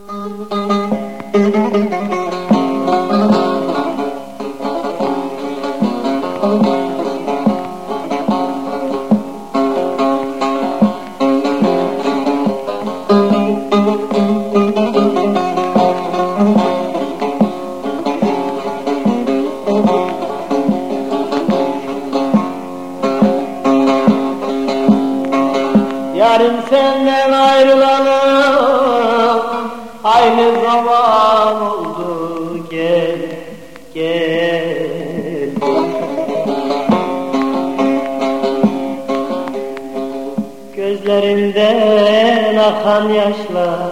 Yarın senden ayrılalım Aynı zaman oldu gel gel. Gözlerinden akan yaşlar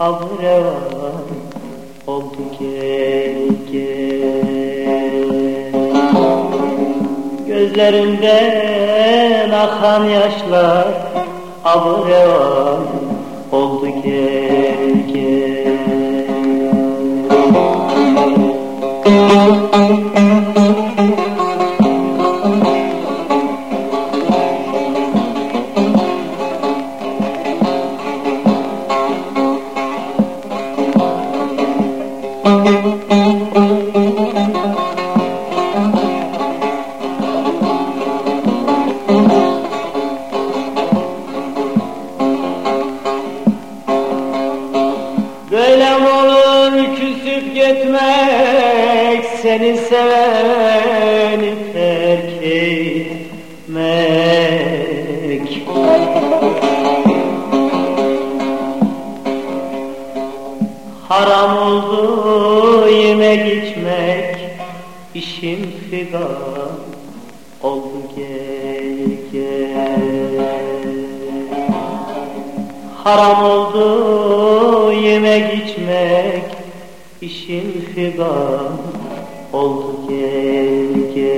Abrevan oldu gel gel. Gözlerinden akan yaşlar Abrevan oldu gel gitmek Seni seveni terk etmek. Haram oldu yemek içmek işim figan oldu gel gel. Haram oldu yemek içmek işin figan oldu gel gel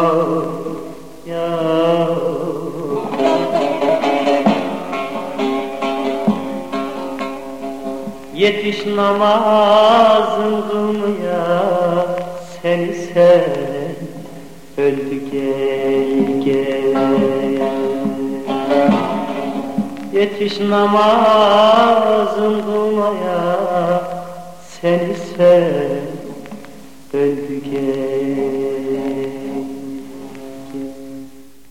Yetiş namazın kılmaya Seni seven öldü gel gel. Yetiş namazın kılmaya Seni seven öldü gel